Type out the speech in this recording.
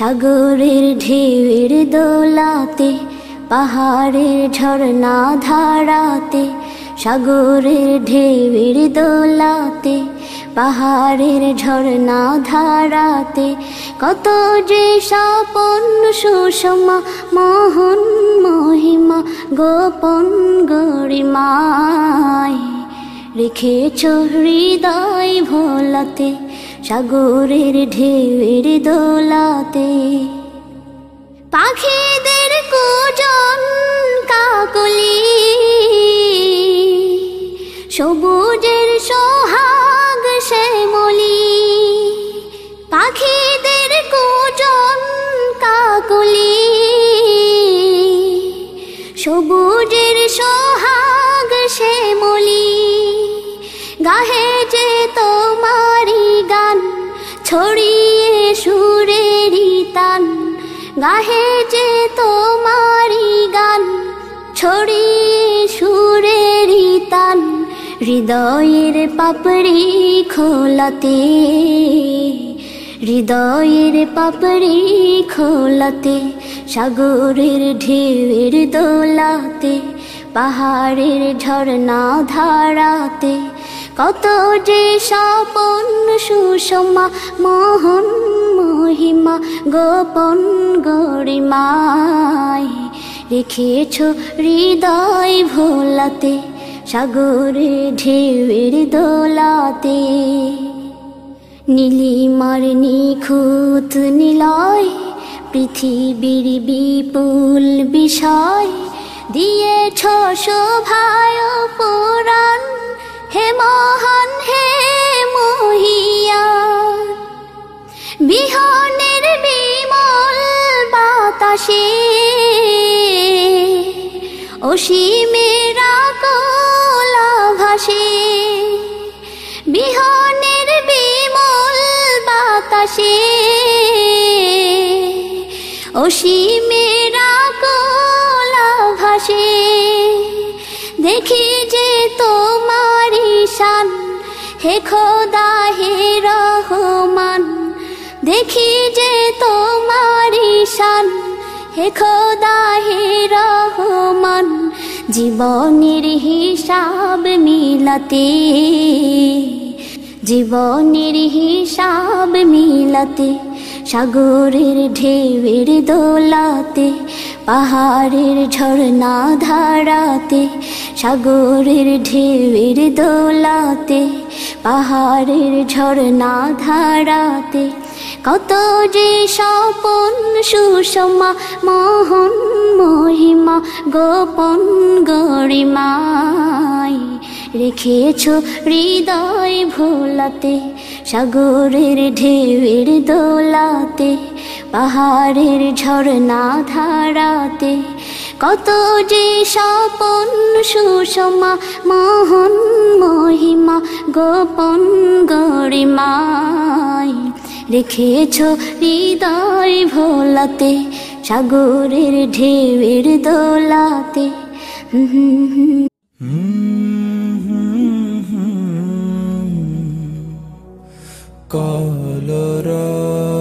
সাগরের ঢেউয়ের দোলাতে, পাহাড়ের ঝর্ণা ধারাতে, সাগরের ঢেউয়ের দোলাতে, পাহাড়ের ঝর্ণা ধারাতে। কত যে সাপন সুষমা, মোহন মহিমা, গোপন গরিমায় রেখেছ হৃদয় ভোলাতে সাগরের ঢেউয়ের দোলাতে। পাখিদের কুজন কাকলি। সবুজের সোহাগ শ্যামলি পাখিদের কুজন কাকলি। সবুজের সোহাগ শ্যামলি গাহে ছড়িয়ে সুরেরি তান গাহে যে তোমারি গান, ছড়িয়ে সুরেরি তান হৃদয়ের পাপড়ি খোলাতে, হৃদয়ের পাপড়ি খোলাতে, সাগরের ঢেউয়ের দোলাতে, পাহাড়ের ঝর্ণা ধারাতে কত যে স্বপন সুষমা, মোহন মহিমা, গোপন গরিমায় রেখেছ হৃদয় ভোলাতে, সাগরে, ঢেউয়ের দোলাতে। নীলিমার নিখুঁত নিলয়, পৃথিবীর বিপুল বিষয়, দিয়েছ শোভায় পুরাণ বাতাসে অসীমেরা কলা ভাসে। বিহনের বিমল বাতাসে। অসীমেরা কলা ভাসে। দেখি যে তোমার শান, হে খোদা, হে রহমান। দেখি যে তোমার শান হে খোদা, হে রহমান, জীবনের হিসাব মিলাতে, জীবনের হিসাব মিলাতে, সাগরের ঢেউয়ের দোলাতে, পাহাড়ের ঝর্ণা ধারাতে, সাগরের ঢেউয়ের দোলাতে, পাহাড়ের ঝর্ণা ধারাতে কত যে স্বপন সুষমা, মোহন মহিমা, গোপন গরিমায় রেখেছ হৃদয় ভোলাতে, সাগরের ঢেউয়ের দোলাতে, পাহাড়ের ঝর্ণা ধারাতে। কত যে স্বপন সুষমা, মোহন মহিমা, গোপন গরিমায় লিখেছো হৃদয় ভোলাতে সাগরের ঢেউয়ের দোলাতে কলরা